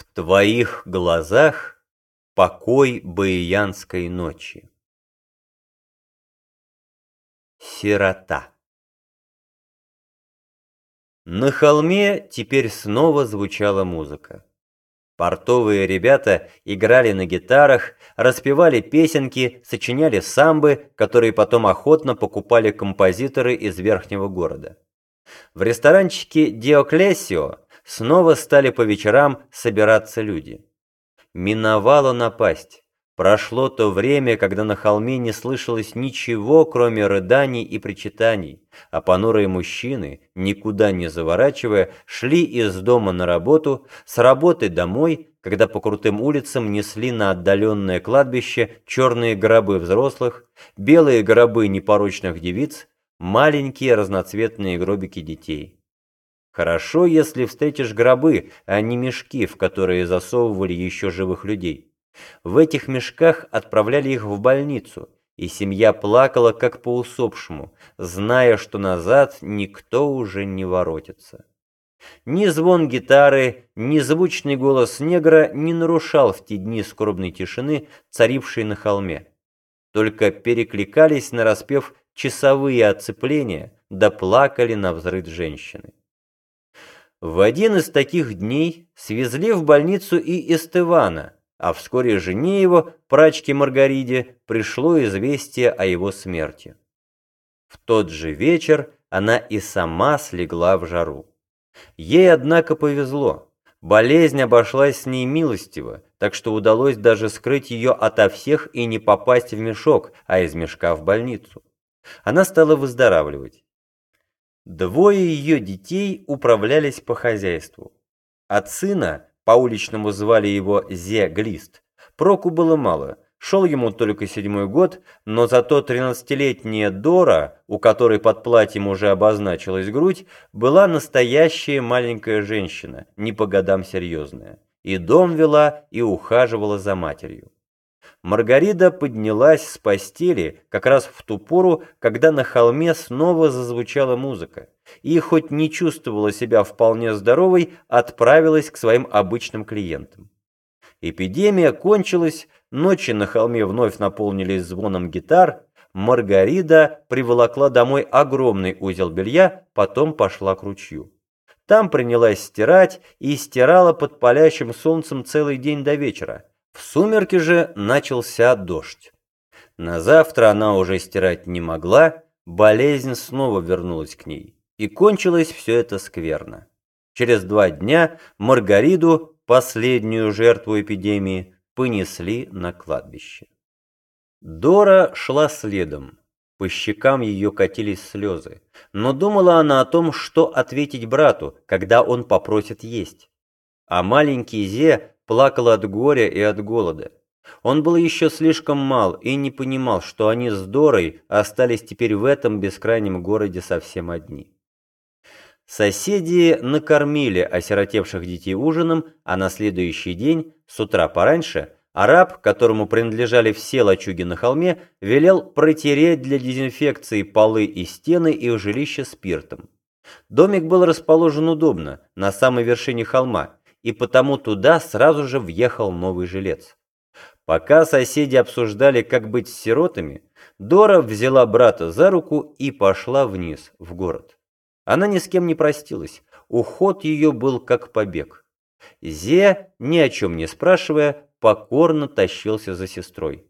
В твоих глазах покой баиянской ночи. Сирота. На холме теперь снова звучала музыка. Портовые ребята играли на гитарах, распевали песенки, сочиняли самбы, которые потом охотно покупали композиторы из верхнего города. В ресторанчике Диоклесио снова стали по вечерам собираться люди. Миновала напасть. Прошло то время, когда на холме не слышалось ничего, кроме рыданий и причитаний, а понурые мужчины, никуда не заворачивая, шли из дома на работу, с работы домой, когда по крутым улицам несли на отдаленное кладбище черные гробы взрослых, белые гробы непорочных девиц, маленькие разноцветные гробики детей. Хорошо, если встретишь гробы, а не мешки, в которые засовывали еще живых людей. В этих мешках отправляли их в больницу, и семья плакала как по усопшему, зная, что назад никто уже не воротится. Ни звон гитары, ни звучный голос негра не нарушал в те дни скорбной тишины, царившей на холме. Только перекликались на распев часовые оцепления, да плакали на взрыв женщины. В один из таких дней свезли в больницу и Эстывана, а вскоре жене его, прачке Маргариде, пришло известие о его смерти. В тот же вечер она и сама слегла в жару. Ей, однако, повезло. Болезнь обошлась с ней милостиво, так что удалось даже скрыть ее ото всех и не попасть в мешок, а из мешка в больницу. Она стала выздоравливать. Двое ее детей управлялись по хозяйству. От сына, по-уличному звали его Зе Глист, проку было мало, шел ему только седьмой год, но зато тринадцатилетняя Дора, у которой под платьем уже обозначилась грудь, была настоящая маленькая женщина, не по годам серьезная, и дом вела, и ухаживала за матерью. Маргарита поднялась с постели как раз в ту пору, когда на холме снова зазвучала музыка, и хоть не чувствовала себя вполне здоровой, отправилась к своим обычным клиентам. Эпидемия кончилась, ночи на холме вновь наполнились звоном гитар, Маргарита приволокла домой огромный узел белья, потом пошла к ручью. Там принялась стирать и стирала под палящим солнцем целый день до вечера, в сумерки же начался дождь. На завтра она уже стирать не могла, болезнь снова вернулась к ней. И кончилось все это скверно. Через два дня Маргариду, последнюю жертву эпидемии, понесли на кладбище. Дора шла следом. По щекам ее катились слезы. Но думала она о том, что ответить брату, когда он попросит есть. А маленький Зе плакал от горя и от голода. Он был еще слишком мал и не понимал, что они с Дорой остались теперь в этом бескрайнем городе совсем одни. Соседи накормили осиротевших детей ужином, а на следующий день, с утра пораньше, араб, которому принадлежали все лачуги на холме, велел протереть для дезинфекции полы и стены и жилище спиртом. Домик был расположен удобно, на самой вершине холма, и потому туда сразу же въехал новый жилец. Пока соседи обсуждали, как быть с сиротами, Дора взяла брата за руку и пошла вниз, в город. Она ни с кем не простилась, уход ее был как побег. Зе, ни о чем не спрашивая, покорно тащился за сестрой.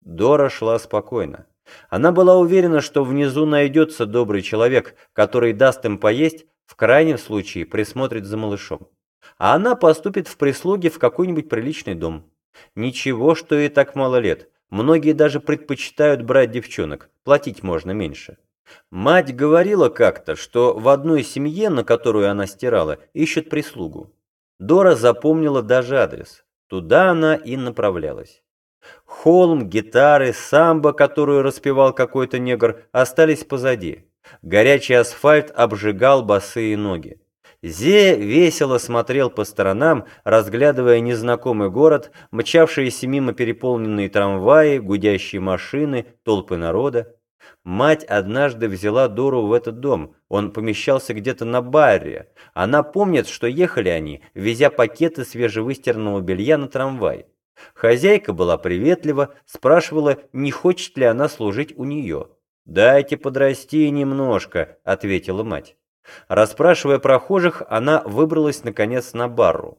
Дора шла спокойно. Она была уверена, что внизу найдется добрый человек, который даст им поесть, в крайнем случае присмотрит за малышом а она поступит в прислуги в какой-нибудь приличный дом. Ничего, что ей так мало лет. Многие даже предпочитают брать девчонок, платить можно меньше. Мать говорила как-то, что в одной семье, на которую она стирала, ищут прислугу. Дора запомнила даже адрес. Туда она и направлялась. Холм, гитары, самбо, которую распевал какой-то негр, остались позади. Горячий асфальт обжигал босые ноги. Зе весело смотрел по сторонам, разглядывая незнакомый город, мчавшиеся мимо переполненные трамваи, гудящие машины, толпы народа. Мать однажды взяла Дору в этот дом, он помещался где-то на баре. Она помнит, что ехали они, везя пакеты свежевыстиранного белья на трамвай. Хозяйка была приветлива, спрашивала, не хочет ли она служить у нее. «Дайте подрасти немножко», — ответила мать. Расспрашивая прохожих, она выбралась наконец на барру.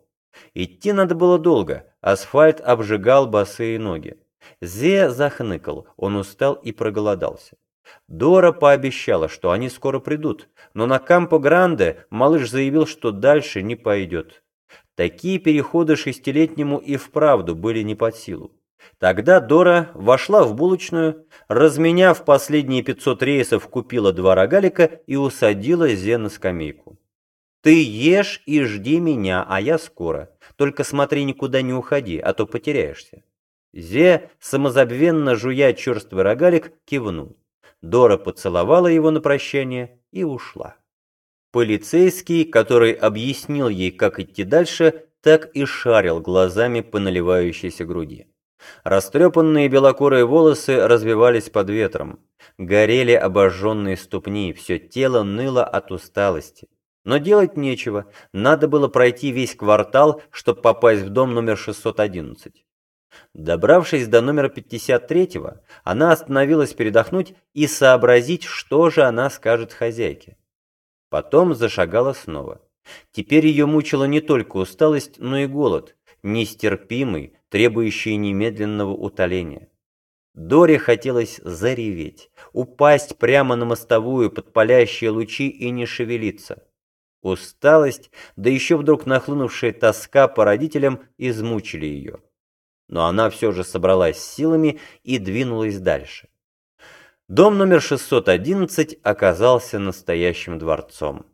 Идти надо было долго, асфальт обжигал босые ноги. Зе захныкал, он устал и проголодался. Дора пообещала, что они скоро придут, но на Кампо-Гранде малыш заявил, что дальше не пойдет. Такие переходы шестилетнему и вправду были не под силу. Тогда Дора вошла в булочную, разменяв последние 500 рейсов, купила два рогалика и усадила Зе на скамейку. «Ты ешь и жди меня, а я скоро. Только смотри, никуда не уходи, а то потеряешься». Зе, самозабвенно жуя черствый рогалик, кивнул. Дора поцеловала его на прощание и ушла. Полицейский, который объяснил ей, как идти дальше, так и шарил глазами по наливающейся груди. Растрепанные белокурые волосы развивались под ветром. Горели обожженные ступни, все тело ныло от усталости. Но делать нечего, надо было пройти весь квартал, чтобы попасть в дом номер 611. Добравшись до номера 53-го, она остановилась передохнуть и сообразить, что же она скажет хозяйке. Потом зашагала снова. Теперь ее мучила не только усталость, но и голод, нестерпимый, требующий немедленного утоления. Доре хотелось зареветь, упасть прямо на мостовую под палящие лучи и не шевелиться. Усталость, да еще вдруг нахлынувшая тоска по родителям измучили ее. Но она все же собралась силами и двинулась дальше. Дом номер 611 оказался настоящим дворцом.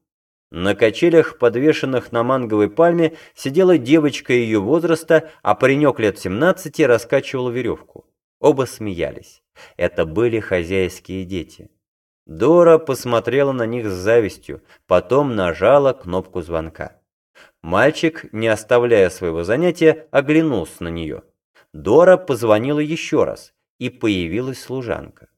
На качелях, подвешенных на манговой пальме, сидела девочка ее возраста, а паренек лет 17 раскачивал веревку. Оба смеялись. Это были хозяйские дети. Дора посмотрела на них с завистью, потом нажала кнопку звонка. Мальчик, не оставляя своего занятия, оглянулся на нее. Дора позвонила еще раз, и появилась служанка.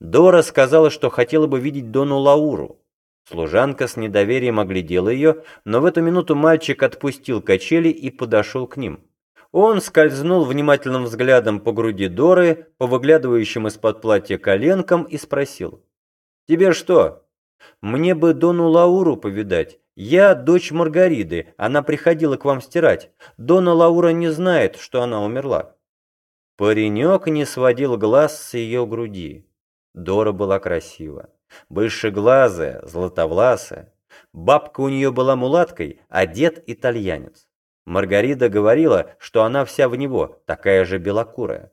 Дора сказала, что хотела бы видеть Дону Лауру. Служанка с недоверием оглядела ее, но в эту минуту мальчик отпустил качели и подошел к ним. Он скользнул внимательным взглядом по груди Доры, по выглядывающим из-под платья коленкам и спросил. «Тебе что? Мне бы Дону Лауру повидать. Я дочь Маргариды, она приходила к вам стирать. Дона Лаура не знает, что она умерла». Паренек не сводил глаз с ее груди. Дора была красива. Большеглазая, златовласая. Бабка у нее была мулаткой, а дед итальянец. Маргарита говорила, что она вся в него, такая же белокурая.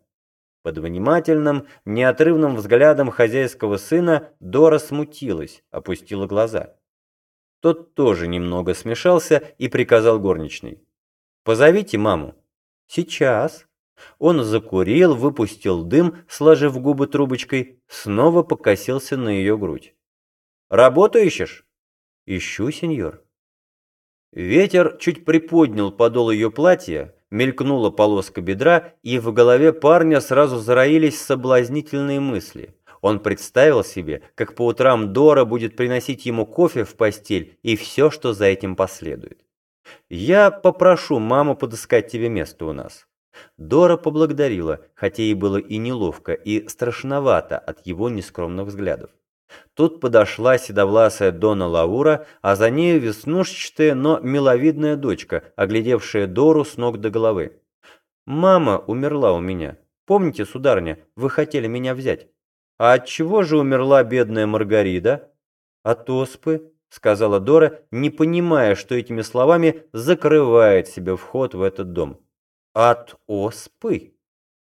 Под внимательным, неотрывным взглядом хозяйского сына Дора смутилась, опустила глаза. Тот тоже немного смешался и приказал горничной. «Позовите маму». «Сейчас». Он закурил, выпустил дым, сложив губы трубочкой, снова покосился на ее грудь. «Работу ищешь?» «Ищу, сеньор». Ветер чуть приподнял подол ее платья, мелькнула полоска бедра, и в голове парня сразу зароились соблазнительные мысли. Он представил себе, как по утрам Дора будет приносить ему кофе в постель и все, что за этим последует. «Я попрошу маму подыскать тебе место у нас». Дора поблагодарила, хотя ей было и неловко, и страшновато от его нескромных взглядов. Тут подошла седовласая Дона Лаура, а за нею веснушчатая, но миловидная дочка, оглядевшая Дору с ног до головы. «Мама умерла у меня. Помните, сударыня, вы хотели меня взять?» «А от чего же умерла бедная Маргарита?» «От оспы», — сказала Дора, не понимая, что этими словами закрывает себе вход в этот дом. От оспы.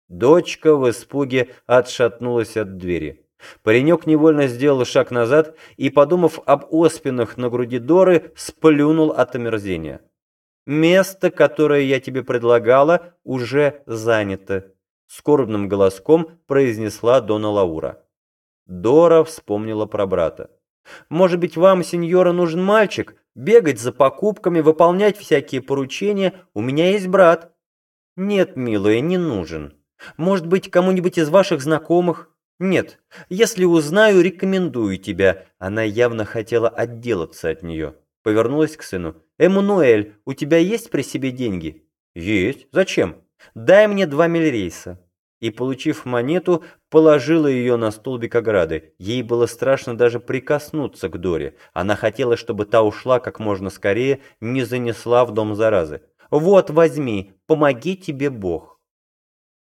Дочка в испуге отшатнулась от двери. Паренек невольно сделал шаг назад и, подумав об оспинах на груди Доры, сплюнул от омерзения. «Место, которое я тебе предлагала, уже занято», — скорбным голоском произнесла Дона Лаура. Дора вспомнила про брата. «Может быть, вам, сеньора, нужен мальчик? Бегать за покупками, выполнять всякие поручения? У меня есть брат». «Нет, милая, не нужен. Может быть, кому-нибудь из ваших знакомых? «Нет, если узнаю, рекомендую тебя». Она явно хотела отделаться от нее. Повернулась к сыну. «Эммануэль, у тебя есть при себе деньги?» «Есть. Зачем?» «Дай мне два мильрейса». И, получив монету, положила ее на столбик ограды. Ей было страшно даже прикоснуться к Доре. Она хотела, чтобы та ушла как можно скорее, не занесла в дом заразы. «Вот, возьми, помоги тебе Бог».